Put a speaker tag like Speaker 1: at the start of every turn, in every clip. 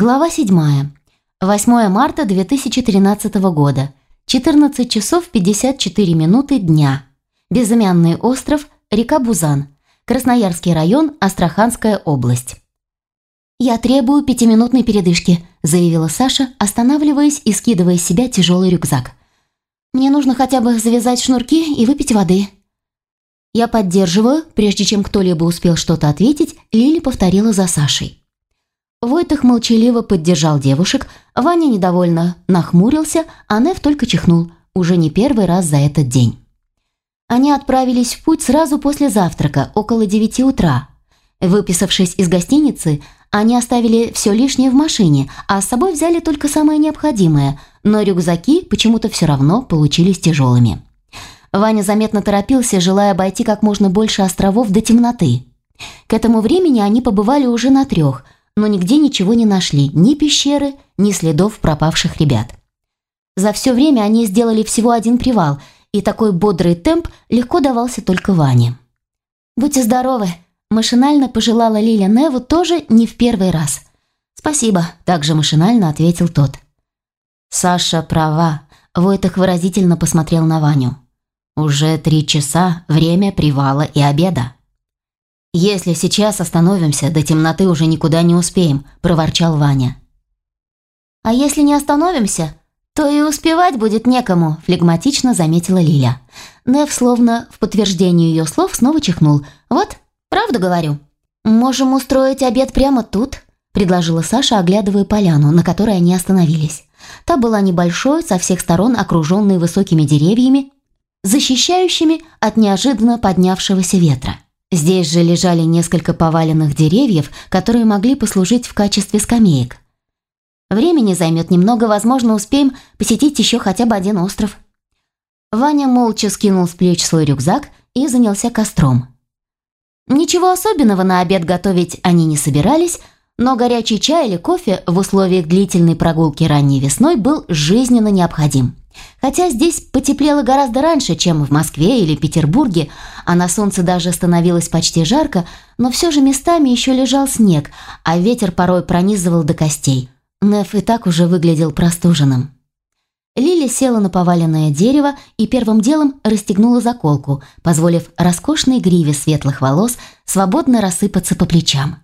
Speaker 1: Глава 7. 8 марта 2013 года. 14 часов 54 минуты дня. Безымянный остров, река Бузан. Красноярский район, Астраханская область. «Я требую пятиминутной передышки», – заявила Саша, останавливаясь и скидывая с себя тяжелый рюкзак. «Мне нужно хотя бы завязать шнурки и выпить воды». «Я поддерживаю», прежде чем кто-либо успел что-то ответить, Лили повторила за Сашей. Войтах молчаливо поддержал девушек, Ваня недовольно нахмурился, а Нев только чихнул, уже не первый раз за этот день. Они отправились в путь сразу после завтрака, около девяти утра. Выписавшись из гостиницы, они оставили все лишнее в машине, а с собой взяли только самое необходимое, но рюкзаки почему-то все равно получились тяжелыми. Ваня заметно торопился, желая обойти как можно больше островов до темноты. К этому времени они побывали уже на трех – но нигде ничего не нашли, ни пещеры, ни следов пропавших ребят. За все время они сделали всего один привал, и такой бодрый темп легко давался только Ване. «Будьте здоровы!» – машинально пожелала Лиля Неву тоже не в первый раз. «Спасибо», – также машинально ответил тот. «Саша права», – Войтах выразительно посмотрел на Ваню. «Уже три часа, время привала и обеда». «Если сейчас остановимся, до темноты уже никуда не успеем», – проворчал Ваня.
Speaker 2: «А если не остановимся, то и успевать будет некому», – флегматично заметила Лиля. Нев, словно в подтверждение ее слов, снова чихнул. «Вот, правду говорю». «Можем устроить обед прямо тут», – предложила Саша, оглядывая поляну, на которой они остановились. Та была небольшой, со всех сторон окруженной высокими деревьями, защищающими от неожиданно поднявшегося ветра. Здесь же лежали несколько поваленных деревьев, которые могли послужить в качестве скамеек. Времени займет немного, возможно, успеем посетить еще хотя бы один остров. Ваня молча скинул с плеч свой рюкзак и занялся костром. Ничего особенного на обед готовить они не собирались, но горячий чай или кофе в условиях длительной прогулки ранней весной был жизненно необходим. Хотя здесь потеплело гораздо раньше, чем в Москве или Петербурге, а на солнце даже становилось почти жарко, но все же местами еще лежал снег, а ветер порой пронизывал до костей. Неф и так уже выглядел простуженным. Лили села на поваленное дерево и первым делом расстегнула заколку, позволив роскошной гриве светлых волос свободно рассыпаться по плечам.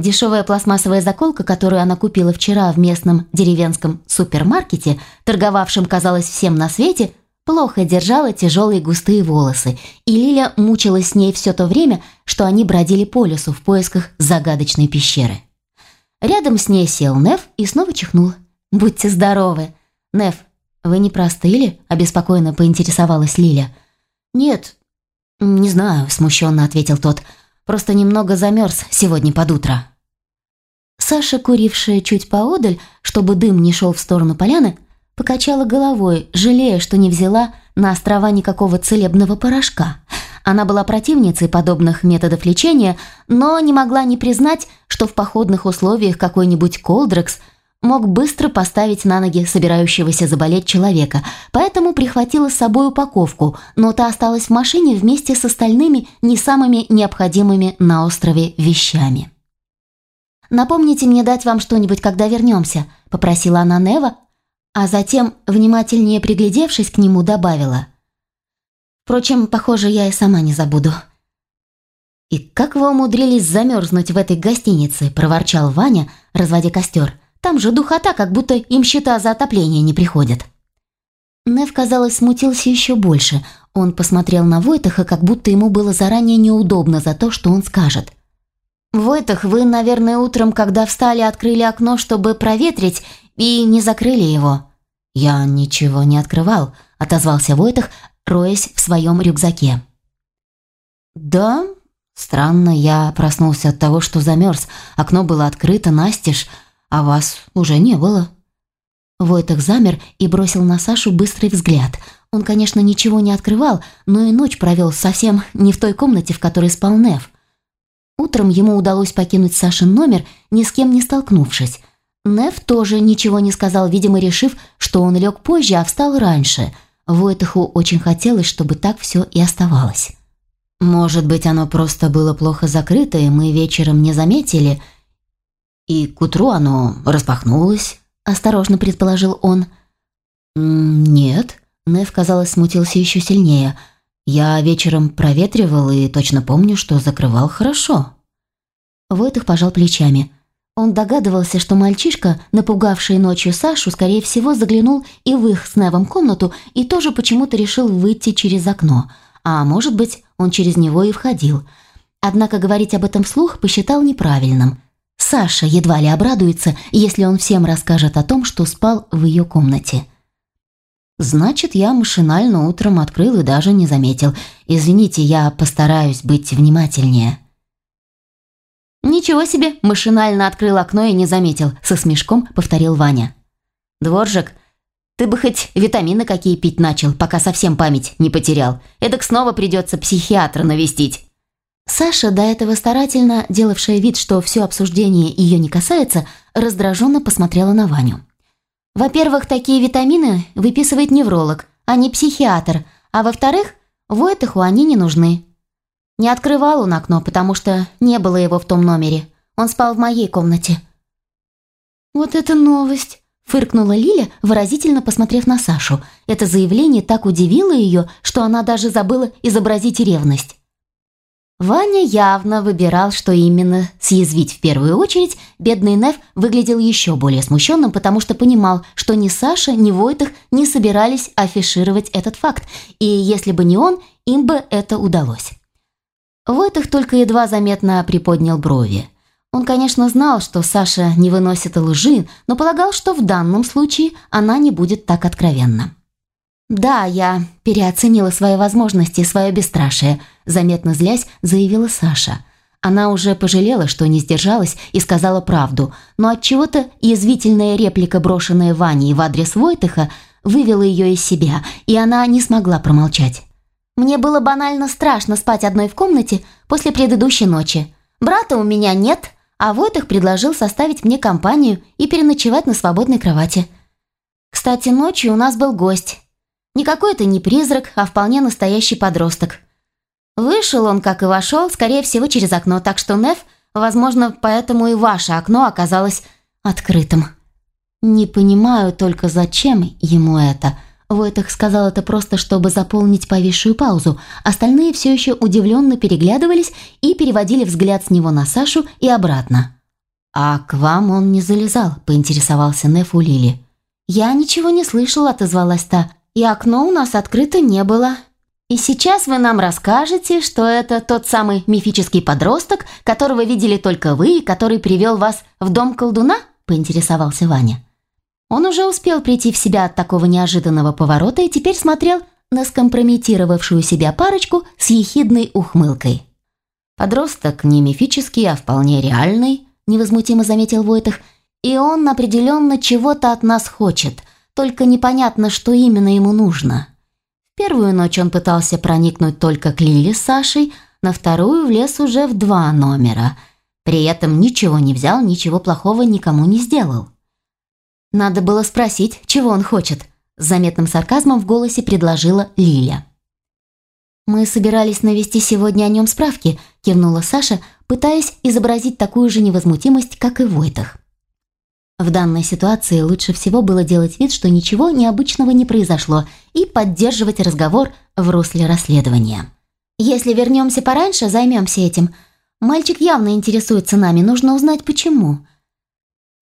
Speaker 2: Дешевая пластмассовая заколка, которую она купила вчера в местном деревенском супермаркете, торговавшем, казалось, всем на свете, плохо держала тяжелые густые волосы, и Лиля мучилась с ней все то время, что они бродили по лесу в поисках загадочной пещеры. Рядом с ней сел Нев и снова чихнул. «Будьте здоровы!» «Нев, вы не простыли?» – обеспокоенно поинтересовалась Лиля.
Speaker 1: «Нет, не знаю», – смущенно ответил тот. «Просто немного замерз сегодня под утро».
Speaker 2: Саша, курившая чуть поодаль, чтобы дым не шел в сторону поляны, покачала головой, жалея, что не взяла на острова никакого целебного порошка. Она была противницей подобных методов лечения, но не могла не признать, что в походных условиях какой-нибудь колдрекс мог быстро поставить на ноги собирающегося заболеть человека, поэтому прихватила с собой упаковку, но та осталась в машине вместе с остальными не самыми необходимыми на острове вещами. «Напомните мне дать вам что-нибудь, когда вернемся», – попросила она Нева, а затем, внимательнее приглядевшись к нему, добавила. «Впрочем, похоже, я и сама не забуду».
Speaker 1: «И как вы умудрились замерзнуть в этой гостинице?» – проворчал Ваня, разводя костер. «Там же духота, как будто им счета за отопление не приходят».
Speaker 2: Нев, казалось, смутился еще больше. Он посмотрел на Войтаха, как будто ему было заранее неудобно за то, что он скажет –
Speaker 1: «Войтах, вы, наверное, утром, когда встали, открыли окно, чтобы проветрить, и не закрыли его».
Speaker 2: «Я ничего не открывал», — отозвался Войтах, роясь в своем рюкзаке.
Speaker 1: «Да? Странно, я проснулся от того, что замерз. Окно было открыто, настежь, а вас уже не было».
Speaker 2: Войтах замер и бросил на Сашу быстрый взгляд. Он, конечно, ничего не открывал, но и ночь провел совсем не в той комнате, в которой спал Нев. Утром ему удалось покинуть Сашин номер, ни с кем не столкнувшись. Нев тоже ничего не сказал, видимо, решив, что он лег позже, а встал раньше. Войтаху очень хотелось, чтобы так все и оставалось.
Speaker 1: «Может быть, оно просто было плохо закрыто, и мы вечером не заметили?»
Speaker 2: «И к утру оно распахнулось», – осторожно предположил он. «Нет», – Нев, казалось, смутился еще сильнее. «Я вечером проветривал и точно помню, что закрывал хорошо». Войтых пожал плечами. Он догадывался, что мальчишка, напугавший ночью Сашу, скорее всего, заглянул и в их с Невом комнату и тоже почему-то решил выйти через окно. А может быть, он через него и входил. Однако говорить об этом вслух посчитал неправильным. Саша едва ли обрадуется, если он всем расскажет о том, что спал в ее комнате. Значит, я машинально утром открыл и даже не заметил. Извините, я постараюсь быть внимательнее.
Speaker 1: «Ничего себе!» – машинально открыл окно и не заметил, со смешком повторил Ваня. «Дворжик, ты бы хоть витамины какие пить начал, пока совсем память не потерял. Эдак снова придется психиатра навестить».
Speaker 2: Саша, до этого старательно делавшая вид, что все обсуждение ее не касается, раздраженно посмотрела на Ваню. «Во-первых, такие витамины выписывает невролог, а не психиатр, а во-вторых, Войтаху они не нужны. Не открывал он окно, потому что не было его в том номере. Он спал в моей комнате. «Вот это новость!» – фыркнула Лиля, выразительно посмотрев на Сашу. Это заявление так удивило ее, что она даже забыла изобразить ревность. Ваня явно выбирал, что именно съязвить в первую очередь, бедный Нев выглядел еще более смущенным, потому что понимал, что ни Саша, ни Войтах не собирались афишировать этот факт, и если бы не он, им бы это удалось. Войтых только едва заметно приподнял брови. Он, конечно, знал, что Саша не выносит лжи, но полагал, что в данном случае она не будет так откровенна. «Да, я переоценила свои возможности и свое бесстрашие», заметно злясь, заявила Саша. Она уже пожалела, что не сдержалась и сказала правду, но от чего то язвительная реплика, брошенная Ваней в адрес Войтыха, вывела ее из себя, и она не смогла промолчать. Мне было банально страшно спать одной в комнате после предыдущей ночи. Брата у меня нет, а Войтых предложил составить мне компанию и переночевать на свободной кровати. Кстати, ночью у нас был гость. Не какой-то не призрак, а вполне настоящий подросток. Вышел он, как и вошел, скорее всего, через окно, так что Неф, возможно, поэтому и ваше окно оказалось открытым. Не понимаю только, зачем ему это – Войтах сказал это просто, чтобы заполнить повисшую паузу. Остальные все еще удивленно переглядывались и переводили взгляд с него на Сашу и обратно. «А к вам он не залезал?» – поинтересовался Неф у Лили. «Я ничего не слышала», – отозвалась та. «И окно у нас открыто не было». «И сейчас вы нам расскажете, что это тот самый мифический подросток, которого видели только вы и который привел вас в дом колдуна?» – поинтересовался Ваня. Он уже успел прийти в себя от такого неожиданного поворота и теперь смотрел на скомпрометировавшую себя парочку с ехидной ухмылкой. «Подросток не мифический, а вполне реальный», – невозмутимо заметил Войтах, «и он определенно чего-то от нас хочет, только непонятно, что именно ему нужно». Первую ночь он пытался проникнуть только к Лиле с Сашей, на вторую влез уже в два номера. При этом ничего не взял, ничего плохого никому не сделал. «Надо было спросить, чего он хочет», – с заметным сарказмом в голосе предложила Лиля. «Мы собирались навести сегодня о нем справки», – кивнула Саша, пытаясь изобразить такую же невозмутимость, как и Войтах. В данной ситуации лучше всего было делать вид, что ничего необычного не произошло, и поддерживать разговор в русле расследования. «Если вернемся пораньше, займемся этим. Мальчик явно интересуется нами, нужно узнать, почему.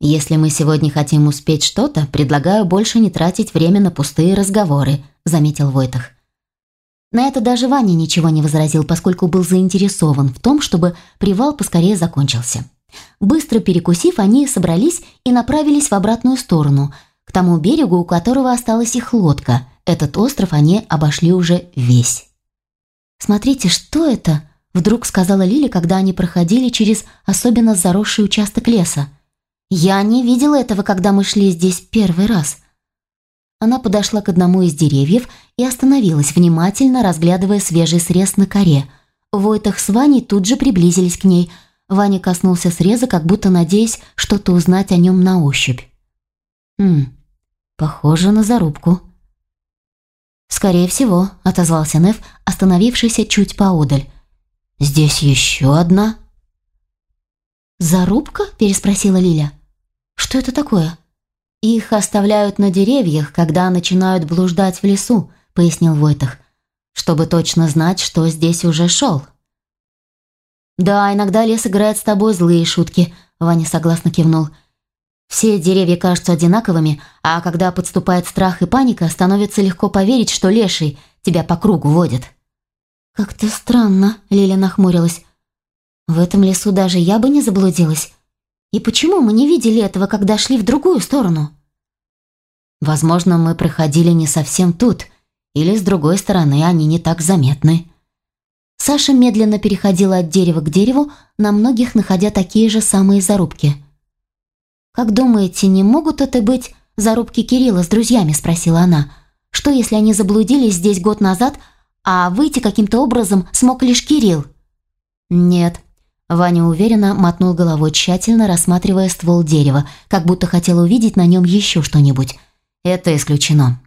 Speaker 2: «Если мы сегодня хотим успеть что-то, предлагаю больше не тратить время на пустые разговоры», – заметил Войтах. На это даже Ваня ничего не возразил, поскольку был заинтересован в том, чтобы привал поскорее закончился. Быстро перекусив, они собрались и направились в обратную сторону, к тому берегу, у которого осталась их лодка. Этот остров они обошли уже весь. «Смотрите, что это?» – вдруг сказала Лили, когда они проходили через особенно заросший участок леса. «Я не видела этого, когда мы шли здесь первый раз». Она подошла к одному из деревьев и остановилась, внимательно разглядывая свежий срез на коре. Войтах с Ваней тут же приблизились к ней. Ваня коснулся среза, как будто надеясь что-то узнать о нем на ощупь. «Хм, похоже на зарубку». «Скорее всего», — отозвался Нев, остановившийся чуть поодаль. «Здесь еще одна?»
Speaker 1: «Зарубка?» – переспросила Лиля. «Что это такое?» «Их оставляют на деревьях, когда начинают блуждать в лесу», – пояснил Войтах, «чтобы точно знать, что здесь уже шел». «Да, иногда лес играет с тобой злые шутки», – Ваня согласно кивнул. «Все деревья кажутся одинаковыми, а когда подступает страх и паника, становится легко поверить, что леший тебя по кругу водит». «Как-то странно», – Лиля нахмурилась. В этом лесу даже я бы не заблудилась. И почему мы не видели этого, когда шли в другую сторону? Возможно, мы проходили не совсем тут, или с другой стороны они не так заметны. Саша медленно переходила от дерева к дереву, на многих находя такие же самые зарубки. «Как думаете, не могут это быть зарубки Кирилла с друзьями?» – спросила она. «Что, если они заблудились здесь год назад, а выйти каким-то образом смог лишь Кирилл?» «Нет», Ваня уверенно мотнул головой, тщательно рассматривая ствол дерева, как будто хотел увидеть на нем еще что-нибудь. Это исключено.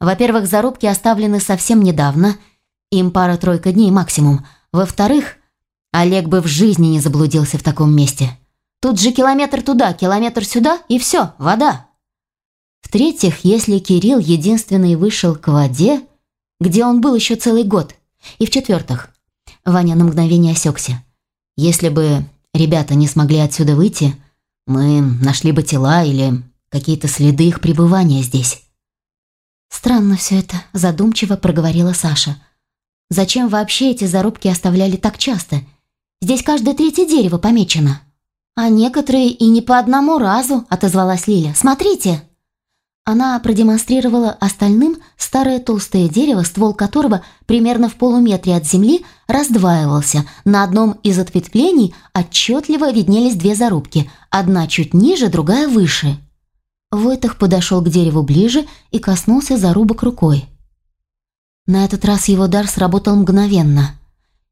Speaker 1: Во-первых, зарубки оставлены совсем недавно, им пара-тройка дней максимум. Во-вторых, Олег бы в жизни не заблудился в таком месте. Тут же километр туда, километр сюда, и все, вода. В-третьих, если Кирилл единственный вышел к воде, где он был еще целый год. И в-четвертых, Ваня на мгновение осекся. Если бы ребята не смогли отсюда выйти, мы нашли бы тела или какие-то следы их пребывания здесь. Странно все это, задумчиво проговорила Саша. Зачем вообще эти зарубки оставляли так часто? Здесь каждое третье дерево помечено. А некоторые и не по одному разу, отозвалась Лиля. Смотрите. Она продемонстрировала остальным старое толстое дерево, ствол которого примерно в полуметре от земли раздваивался. На одном из ответвлений отчетливо виднелись две зарубки, одна чуть ниже, другая выше. Войтах подошел к дереву ближе и коснулся зарубок рукой. На этот раз его дар сработал мгновенно.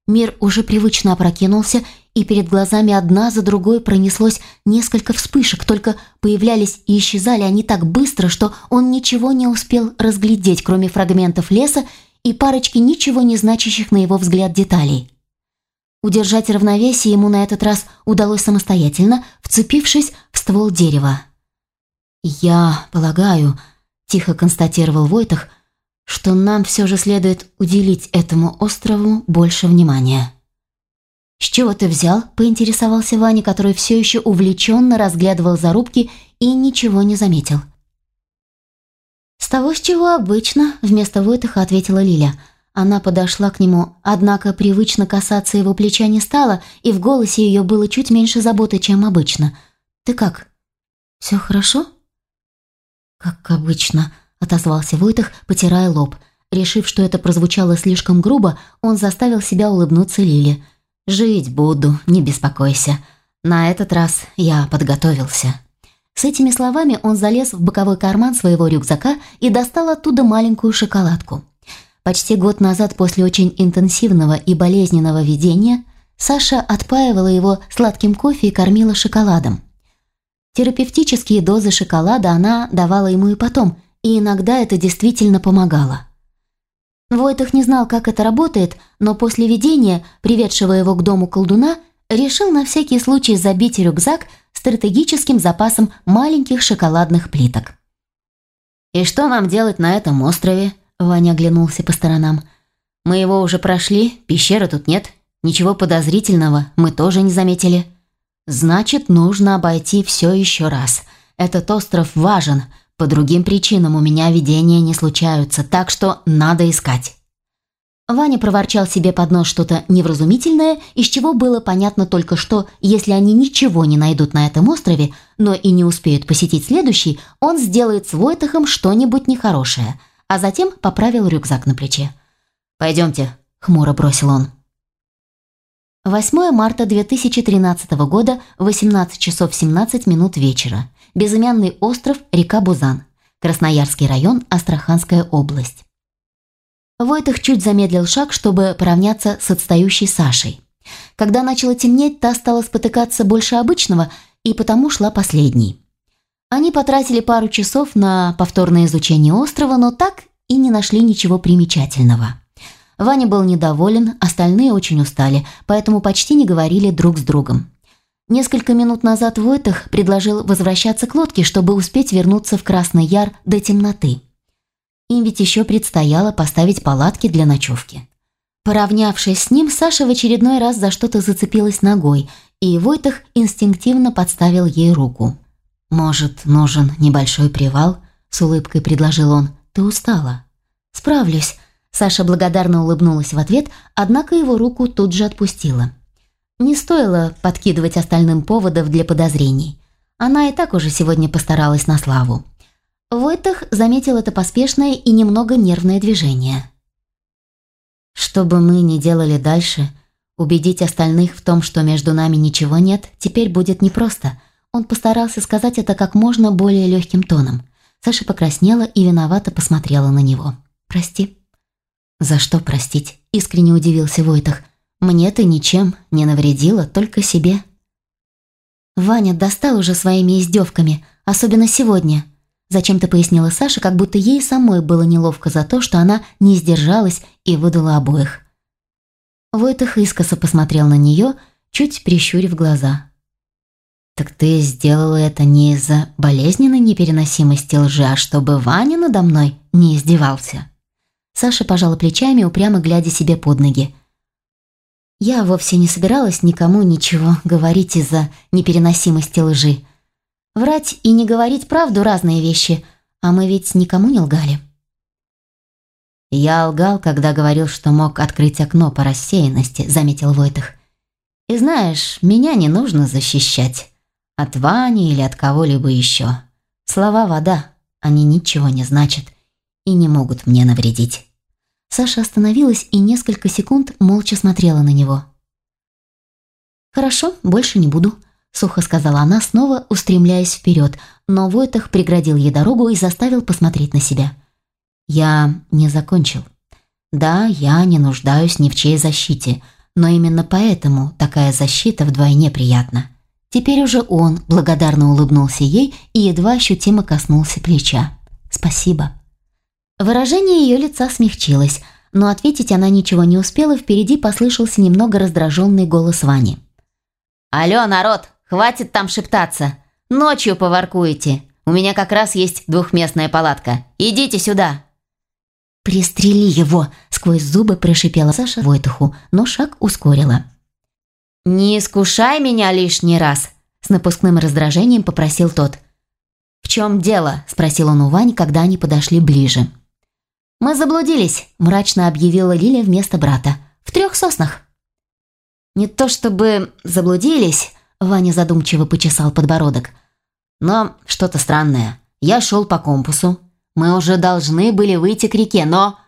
Speaker 1: Мир уже привычно опрокинулся, и перед глазами одна за другой пронеслось несколько вспышек, только появлялись и исчезали они так быстро, что он ничего не успел разглядеть, кроме фрагментов леса и парочки ничего не значащих на его взгляд деталей. Удержать равновесие ему на этот раз удалось самостоятельно, вцепившись в ствол дерева. «Я полагаю», – тихо констатировал Войтах, – «что нам все же следует уделить этому острову больше внимания». «С чего ты взял?» – поинтересовался Ваня, который все еще увлеченно разглядывал зарубки и ничего не заметил. «С того, с чего обычно», – вместо Войтаха ответила Лиля. Она подошла к нему, однако привычно касаться его плеча не стала, и в голосе ее было чуть меньше заботы, чем обычно. «Ты как? Все хорошо?» «Как обычно», – отозвался Войтах, потирая лоб. Решив, что это прозвучало слишком грубо, он заставил себя улыбнуться Лиле – «Жить буду, не беспокойся. На этот раз я подготовился». С этими словами он залез в боковой карман своего рюкзака и достал оттуда маленькую шоколадку. Почти год назад после очень интенсивного и болезненного видения Саша отпаивала его сладким кофе и кормила шоколадом. Терапевтические дозы шоколада она давала ему и потом, и иногда это действительно помогало. Войтах не знал, как это работает, но после видения, приведшего его к дому колдуна, решил на всякий случай забить рюкзак стратегическим запасом маленьких шоколадных плиток. «И что нам делать на этом острове?» Ваня оглянулся по сторонам. «Мы его уже прошли, пещеры тут нет, ничего подозрительного мы тоже не заметили. Значит, нужно обойти все еще раз. Этот остров важен, по другим причинам у меня видения не случаются, так что надо искать». Ваня проворчал себе под нос что-то невразумительное, из чего было понятно только что, если они ничего не найдут на этом острове, но и не успеют посетить следующий, он сделает с Войтахом что-нибудь нехорошее, а затем поправил рюкзак на плече. «Пойдемте», — хмуро бросил он. 8 марта 2013 года, 18 часов 17 минут вечера. Безымянный остров, река Бузан. Красноярский район, Астраханская область. Войтых чуть замедлил шаг, чтобы поравняться с отстающей Сашей. Когда начало темнеть, та стала спотыкаться больше обычного и потому шла последней. Они потратили пару часов на повторное изучение острова, но так и не нашли ничего примечательного. Ваня был недоволен, остальные очень устали, поэтому почти не говорили друг с другом. Несколько минут назад Войтах предложил возвращаться к лодке, чтобы успеть вернуться в Красный Яр до темноты. Им ведь еще предстояло поставить палатки для ночевки. Поравнявшись с ним, Саша в очередной раз за что-то зацепилась ногой, и Войтах инстинктивно подставил ей руку. «Может, нужен небольшой привал?» – с улыбкой предложил он. «Ты устала?» «Справлюсь», – Саша благодарно улыбнулась в ответ, однако его руку тут же отпустила. Не стоило подкидывать остальным поводов для подозрений. Она и так уже сегодня постаралась на славу. Войтах заметил это поспешное и немного нервное движение. «Что бы мы ни делали дальше, убедить остальных в том, что между нами ничего нет, теперь будет непросто». Он постарался сказать это как можно более легким тоном. Саша покраснела и виновато посмотрела на него. «Прости». «За что простить?» – искренне удивился Войтах. «Мне ты ничем не навредила, только себе». «Ваня достал уже своими издевками, особенно сегодня», Зачем-то пояснила Саша, как будто ей самой было неловко за то, что она не сдержалась и выдала обоих. Войтах искоса посмотрел на нее, чуть прищурив глаза. «Так ты сделала это не из-за болезненной непереносимости лжи, а чтобы Ваня надо мной не издевался?» Саша пожала плечами, упрямо глядя себе под ноги. «Я вовсе не собиралась никому ничего говорить из-за непереносимости лжи. Врать и не говорить правду – разные вещи, а мы ведь никому не лгали».
Speaker 2: «Я лгал, когда говорил, что мог открыть окно по рассеянности», – заметил Войтах. «И знаешь, меня не нужно защищать. От Вани или от кого-либо еще. Слова «вода», они ничего не значат и не могут мне навредить».
Speaker 1: Саша остановилась и несколько секунд молча смотрела на него. «Хорошо, больше не буду», – сухо сказала она, снова устремляясь вперед, но Войтах преградил ей дорогу и заставил посмотреть на себя.
Speaker 2: «Я не закончил. Да, я не нуждаюсь ни в чьей защите, но именно поэтому такая защита вдвойне приятна.
Speaker 1: Теперь уже он благодарно улыбнулся ей и едва ощутимо коснулся плеча. «Спасибо». Выражение ее лица смягчилось, но ответить она ничего не успела, впереди послышался немного раздраженный голос Вани.
Speaker 3: «Алло, народ, хватит там шептаться. Ночью поваркуете. У меня как раз есть двухместная палатка. Идите сюда».
Speaker 1: «Пристрели его!» – сквозь зубы прошипела Саша Войтуху, но шаг ускорила.
Speaker 3: «Не искушай меня лишний раз», – с напускным раздражением попросил тот. «В чем дело?» – спросил он у Вани, когда они подошли ближе.
Speaker 1: «Мы заблудились», – мрачно объявила Лиля вместо брата. «В трех соснах».
Speaker 3: «Не то чтобы заблудились», – Ваня задумчиво почесал подбородок. «Но что-то странное. Я шел по компасу. Мы уже должны были выйти к реке, но...»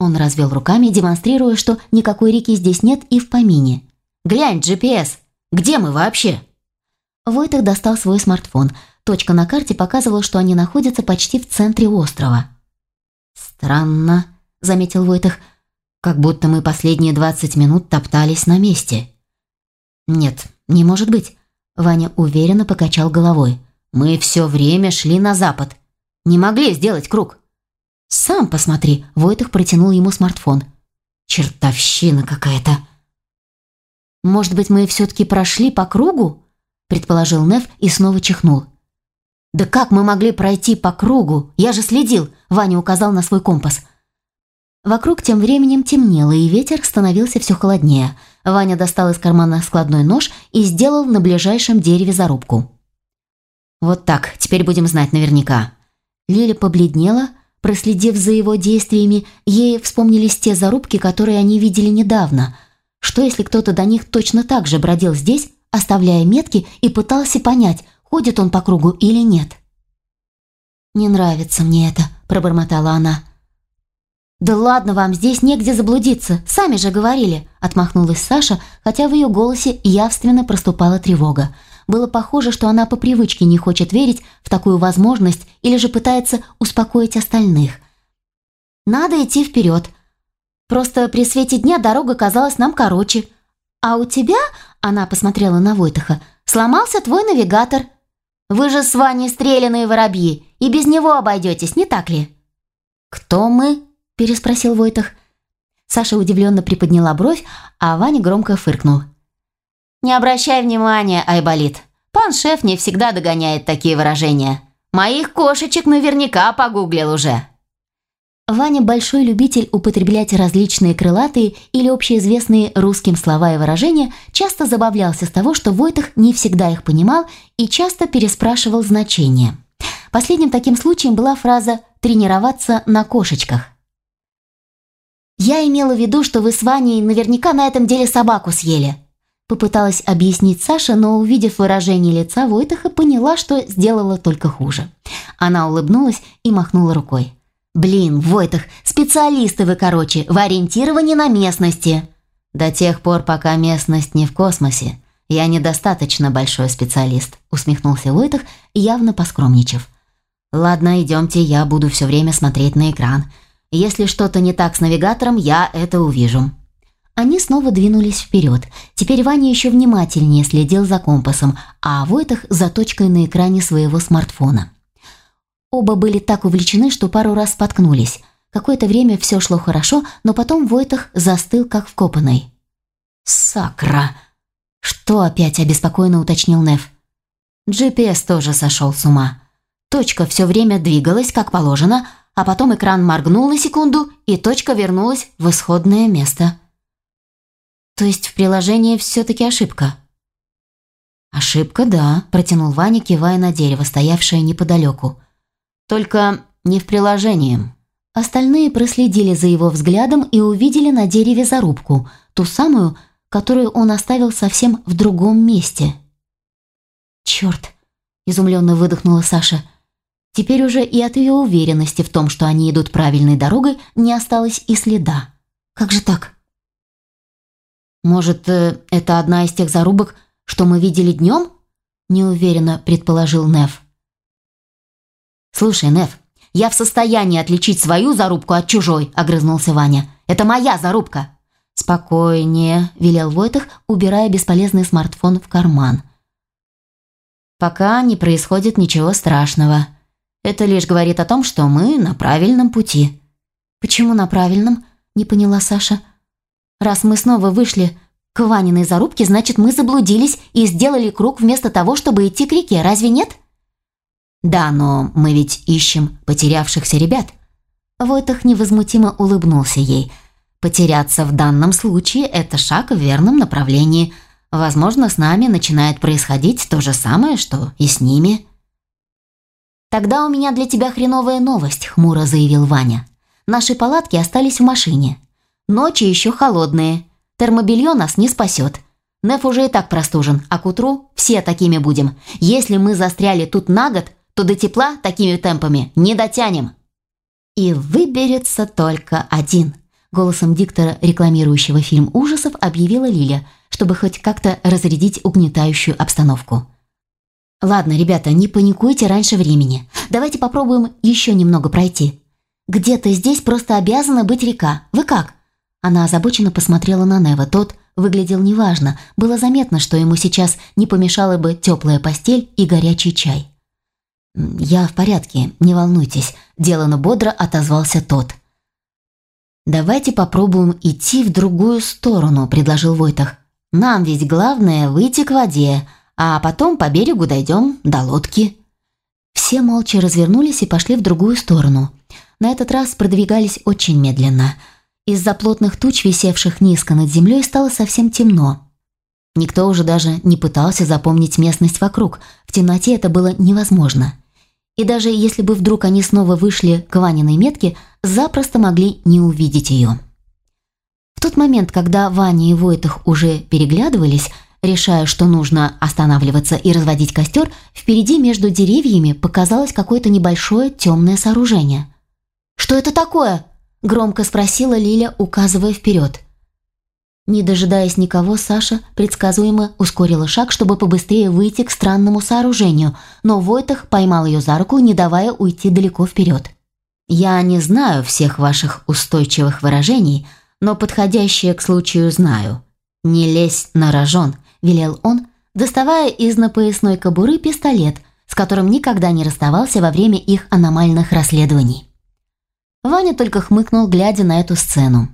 Speaker 1: Он развел руками, демонстрируя, что никакой реки здесь нет и в помине.
Speaker 3: Глянь, GPS. Где мы вообще?»
Speaker 1: Войтых достал свой смартфон. Точка на карте показывала, что они находятся почти в центре острова.
Speaker 2: «Странно», — заметил Войтых, «как будто мы последние 20 минут топтались на месте».
Speaker 1: «Нет, не может быть», — Ваня уверенно покачал головой.
Speaker 3: «Мы все время шли на запад. Не могли сделать круг».
Speaker 1: «Сам посмотри», — Войтых протянул ему смартфон.
Speaker 2: «Чертовщина какая-то»,
Speaker 1: «Может быть, мы все-таки прошли по кругу?» – предположил Нев и снова чихнул.
Speaker 3: «Да как мы могли пройти по кругу? Я же следил!» – Ваня указал на свой компас.
Speaker 1: Вокруг тем временем темнело, и ветер становился все холоднее. Ваня достал из кармана складной нож и сделал на ближайшем дереве зарубку.
Speaker 3: «Вот так, теперь будем знать наверняка».
Speaker 1: Лиля побледнела, проследив за его действиями, ей вспомнились те зарубки, которые они видели недавно – что если кто-то до них точно так же бродил здесь, оставляя метки и пытался понять, ходит он по кругу или нет? «Не нравится мне это», – пробормотала она. «Да ладно вам, здесь негде заблудиться, сами же говорили», – отмахнулась Саша, хотя в ее голосе явственно проступала тревога. Было похоже, что она по привычке не хочет верить в такую возможность или же пытается успокоить остальных. «Надо идти вперед», Просто при свете дня дорога казалась нам короче. А у тебя, она посмотрела на Войтаха, сломался твой навигатор. Вы же с Ваней стреляные воробьи, и без него обойдетесь, не так ли?
Speaker 3: Кто мы? переспросил Войтах.
Speaker 1: Саша удивленно приподняла бровь, а Ваня громко фыркнул.
Speaker 3: «Не обращай внимания, Айболит. Пан шеф не всегда догоняет такие выражения. Моих кошечек наверняка погуглил уже».
Speaker 1: Ваня большой любитель употреблять различные крылатые или общеизвестные русским слова и выражения, часто забавлялся с того, что Войтах не всегда их понимал и часто переспрашивал значение. Последним таким случаем была фраза «тренироваться на кошечках». «Я имела в виду, что вы с Ваней наверняка на этом деле собаку съели», попыталась объяснить Саша, но, увидев выражение лица Войтаха, поняла, что сделала только хуже. Она улыбнулась и махнула рукой. «Блин, Войтах, специалисты вы, короче, в ориентировании на местности».
Speaker 3: «До тех пор, пока местность не в космосе, я недостаточно большой специалист», усмехнулся Войтах, явно поскромничав. «Ладно, идемте, я буду все время смотреть на экран. Если что-то не так с навигатором, я это увижу».
Speaker 1: Они снова двинулись вперед. Теперь Ваня еще внимательнее следил за компасом, а Войтах за точкой на экране своего смартфона. Оба были так увлечены, что пару раз споткнулись. Какое-то время все шло хорошо, но потом Войтах застыл, как вкопанный. «Сакра!» «Что опять?» – обеспокоенно уточнил Нев.
Speaker 3: GPS тоже сошел с ума. Точка все время двигалась, как положено, а потом экран моргнул на секунду, и точка вернулась в исходное место.
Speaker 1: То есть в приложении все-таки ошибка?
Speaker 3: «Ошибка, да», – протянул Ваня, кивая на дерево, стоявшее неподалеку. Только не в приложении.
Speaker 1: Остальные проследили за его взглядом и увидели на дереве зарубку, ту самую, которую он оставил совсем в другом месте. «Черт!» – изумленно выдохнула Саша. Теперь уже и от ее уверенности в том, что они идут правильной дорогой, не осталось и следа. «Как же так?»
Speaker 3: «Может, э, это одна из тех зарубок, что мы видели днем?» – неуверенно предположил Нев. «Слушай, Нев, я в состоянии отличить свою зарубку от чужой», – огрызнулся Ваня. «Это моя зарубка».
Speaker 1: «Спокойнее», – велел Войтах, убирая бесполезный смартфон в карман.
Speaker 3: «Пока не происходит ничего страшного. Это лишь говорит о том, что мы на правильном пути».
Speaker 1: «Почему на правильном?» – не поняла Саша. «Раз мы снова вышли к Ваниной зарубке, значит, мы заблудились и сделали круг вместо того, чтобы идти к реке, разве нет?»
Speaker 3: «Да, но мы ведь ищем потерявшихся ребят».
Speaker 1: Войтах невозмутимо улыбнулся ей. «Потеряться в данном случае – это шаг в верном направлении. Возможно, с нами начинает происходить то же самое, что и с ними». «Тогда у меня для тебя хреновая новость», – хмуро заявил Ваня. «Наши палатки остались в машине. Ночи еще холодные. Термобелье нас не спасет. Неф уже и так простужен, а к утру все такими будем. Если мы застряли тут на год – то до тепла такими темпами не дотянем. И выберется только один. Голосом диктора, рекламирующего фильм ужасов, объявила Лиля, чтобы хоть как-то разрядить угнетающую обстановку. «Ладно, ребята, не паникуйте раньше времени. Давайте попробуем еще немного пройти. Где-то здесь просто обязана быть река. Вы как?» Она озабоченно посмотрела на Нева. Тот выглядел неважно. Было заметно, что ему сейчас не помешала бы теплая постель и горячий чай.
Speaker 3: «Я в порядке, не волнуйтесь», – делано бодро отозвался тот. «Давайте попробуем идти в другую сторону», – предложил Войтах. «Нам ведь главное выйти к воде, а потом по берегу дойдем до лодки».
Speaker 1: Все молча развернулись и пошли в другую сторону. На этот раз продвигались очень медленно. Из-за плотных туч, висевших низко над землей, стало совсем темно. Никто уже даже не пытался запомнить местность вокруг. В темноте это было невозможно. И даже если бы вдруг они снова вышли к Ваниной метке, запросто могли не увидеть ее. В тот момент, когда Ваня и Войтах уже переглядывались, решая, что нужно останавливаться и разводить костер, впереди между деревьями показалось какое-то небольшое темное сооружение. «Что это такое?» – громко спросила Лиля, указывая вперед. Не дожидаясь никого, Саша предсказуемо ускорила шаг, чтобы побыстрее выйти к странному сооружению, но Войтах поймал ее за руку, не давая уйти далеко вперед.
Speaker 3: «Я не знаю всех ваших устойчивых выражений, но подходящее к случаю знаю. Не лезь на рожон», – велел он, доставая из напоясной кобуры пистолет, с которым никогда не расставался во время их аномальных расследований. Ваня только хмыкнул, глядя на эту сцену.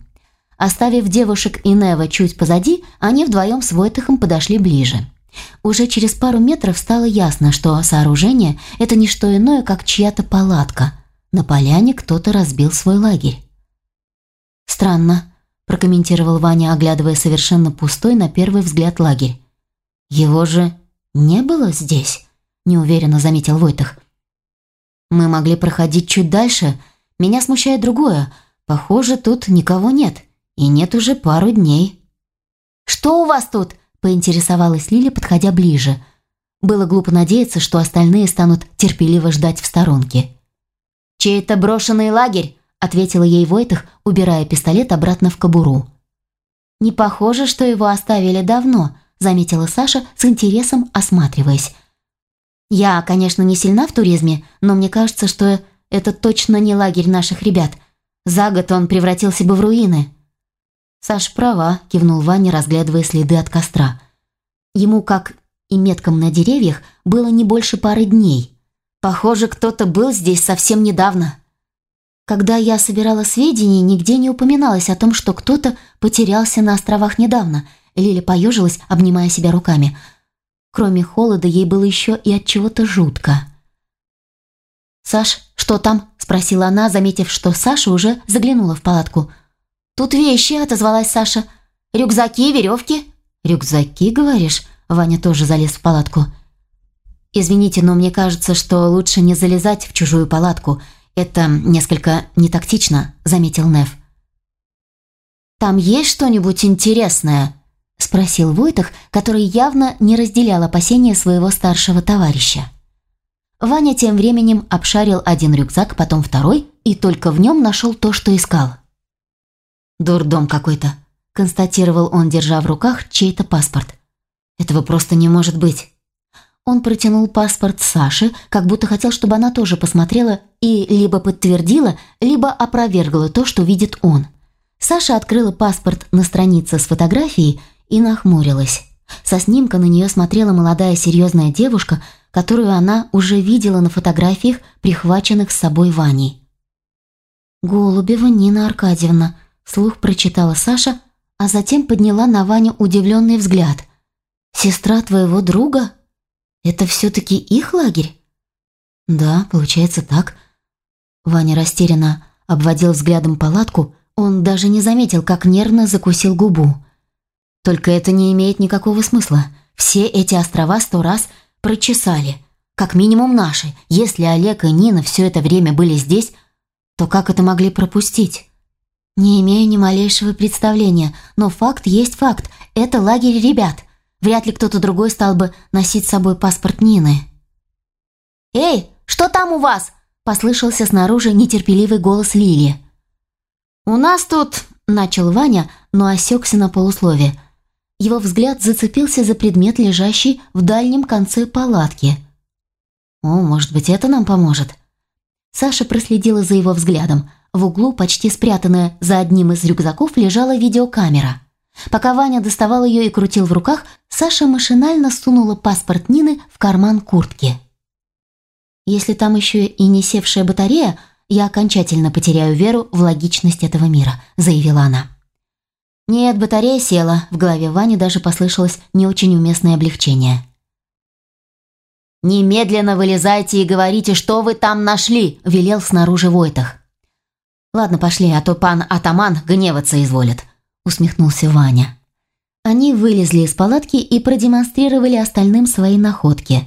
Speaker 1: Оставив девушек и Нева чуть позади, они вдвоем с Войтахом подошли ближе. Уже через пару метров стало ясно, что сооружение – это не что иное, как чья-то палатка. На поляне кто-то разбил свой лагерь. «Странно», – прокомментировал Ваня, оглядывая совершенно пустой на первый взгляд лагерь. «Его же не было здесь», – неуверенно заметил Войтах. «Мы могли проходить чуть дальше. Меня смущает другое. Похоже, тут никого нет». И нет уже пару дней. «Что у вас тут?» – поинтересовалась Лиля, подходя ближе. Было глупо надеяться, что остальные станут терпеливо ждать в сторонке. «Чей-то брошенный лагерь», – ответила ей Войтах, убирая пистолет обратно в кобуру. «Не похоже, что его оставили давно», – заметила Саша с интересом, осматриваясь. «Я, конечно, не сильна в туризме, но мне кажется, что это точно не лагерь наших ребят. За год он превратился бы в руины». «Саш права», – кивнул Ваня, разглядывая следы от костра. Ему, как и меткам на деревьях, было не больше пары дней. Похоже, кто-то был здесь совсем недавно. Когда я собирала сведения, нигде не упоминалось о том, что кто-то потерялся на островах недавно. Лиля поежилась, обнимая себя руками. Кроме холода, ей было еще и от чего-то жутко. «Саш, что там?» – спросила она, заметив, что Саша уже заглянула в палатку – «Тут вещи», — отозвалась Саша. «Рюкзаки, веревки». «Рюкзаки, говоришь?» Ваня тоже залез в палатку. «Извините, но мне кажется, что лучше не залезать в чужую палатку. Это несколько нетактично», — заметил Нев. «Там есть что-нибудь интересное?» — спросил Войтах, который явно не разделял опасения своего старшего товарища. Ваня тем временем обшарил один рюкзак, потом второй, и только в нем нашел то, что искал. «Дурдом какой-то», – констатировал он, держа в руках чей-то паспорт. «Этого просто не может быть». Он протянул паспорт Саше, как будто хотел, чтобы она тоже посмотрела и либо подтвердила, либо опровергла то, что видит он. Саша открыла паспорт на странице с фотографией и нахмурилась. Со снимка на нее смотрела молодая серьезная девушка, которую она уже видела на фотографиях, прихваченных с собой Ваней. «Голубева Нина Аркадьевна», Слух прочитала Саша, а затем подняла на Ваню удивленный взгляд. «Сестра твоего друга? Это все-таки их лагерь?» «Да, получается так». Ваня растерянно обводил взглядом палатку, он даже не заметил, как нервно закусил губу. «Только это не имеет никакого смысла. Все эти острова сто раз прочесали. Как минимум наши. Если Олег и Нина все это время были здесь, то как это могли пропустить?» «Не имею ни малейшего представления, но факт есть факт. Это лагерь ребят. Вряд ли кто-то другой стал бы носить с собой паспорт Нины». «Эй, что там у вас?» – послышался снаружи нетерпеливый голос Лили. «У нас тут...» – начал Ваня, но осекся на полуслове. Его взгляд зацепился за предмет, лежащий в дальнем конце палатки. «О, может быть, это нам поможет?» Саша проследила за его взглядом – в углу, почти спрятанная за одним из рюкзаков, лежала видеокамера. Пока Ваня доставал ее и крутил в руках, Саша машинально сунула паспорт Нины в карман куртки. «Если там еще и не севшая батарея, я окончательно потеряю веру в логичность этого мира», – заявила она. Нет, батарея села, в голове Вани даже послышалось не очень уместное облегчение. «Немедленно вылезайте и говорите, что вы там нашли», – велел снаружи Войтах. «Ладно, пошли, а то пан атаман гневаться изволит», — усмехнулся Ваня. Они вылезли из палатки и продемонстрировали остальным свои находки.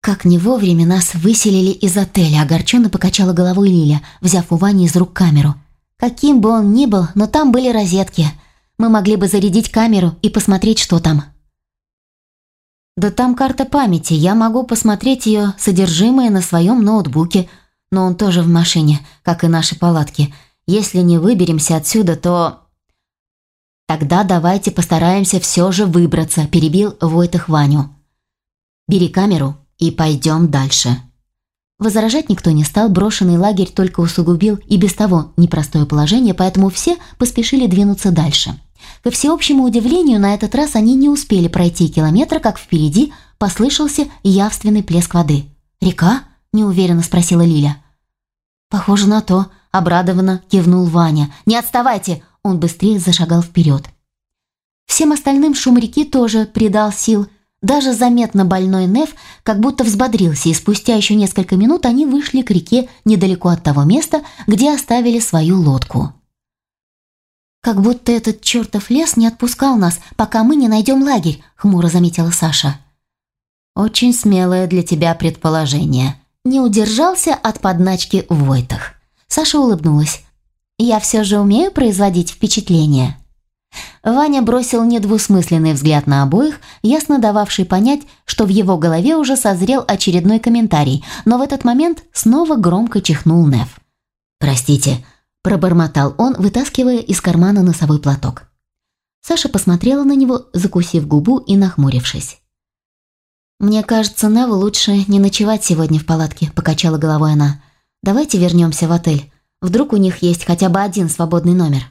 Speaker 1: «Как не вовремя нас выселили из отеля», — огорченно покачала головой Лиля, взяв у Вани из рук камеру. «Каким бы он ни был, но там были розетки. Мы могли бы зарядить камеру и посмотреть, что там». «Да там карта памяти, я могу посмотреть ее содержимое на своем ноутбуке», но он тоже в машине, как и наши палатки. Если не выберемся отсюда, то...» «Тогда давайте постараемся все же выбраться», – перебил Войтах Ваню. «Бери камеру и пойдем дальше». Возражать никто не стал, брошенный лагерь только усугубил и без того непростое положение, поэтому все поспешили двинуться дальше. Ко всеобщему удивлению, на этот раз они не успели пройти километра, как впереди послышался явственный плеск воды. «Река?» – неуверенно спросила Лиля. «Похоже на то», – обрадованно кивнул Ваня. «Не отставайте!» Он быстрее зашагал вперед. Всем остальным шум реки тоже придал сил. Даже заметно больной Нев как будто взбодрился, и спустя еще несколько минут они вышли к реке недалеко от того места, где оставили свою лодку. «Как будто этот чертов лес не отпускал нас, пока мы не найдем лагерь», — хмуро заметила Саша. «Очень смелое для тебя предположение», — не удержался от подначки в Войтах. Саша улыбнулась. «Я все же умею производить впечатление». Ваня бросил недвусмысленный взгляд на обоих, ясно дававший понять, что в его голове уже созрел очередной комментарий, но в этот момент снова громко чихнул Нев. «Простите», – пробормотал он, вытаскивая из кармана носовой платок. Саша посмотрела на него, закусив губу и нахмурившись. «Мне кажется, Неву лучше не ночевать сегодня в палатке», – покачала головой она. Давайте вернемся в отель. Вдруг у них есть хотя бы один свободный номер».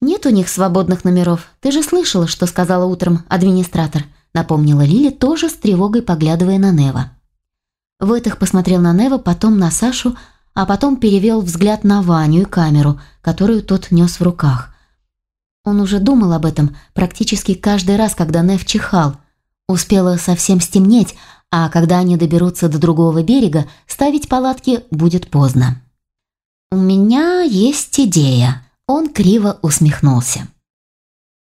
Speaker 1: «Нет у них свободных номеров. Ты же слышала, что сказала утром администратор», напомнила Лили, тоже с тревогой поглядывая на Нева. Войтых посмотрел на Нева, потом на Сашу, а потом перевел взгляд на Ваню и камеру, которую тот нес в руках. Он уже думал об этом практически каждый раз, когда Нев чихал. Успело совсем стемнеть, а когда они доберутся до другого берега, ставить палатки будет поздно. «У меня есть идея», – он криво усмехнулся.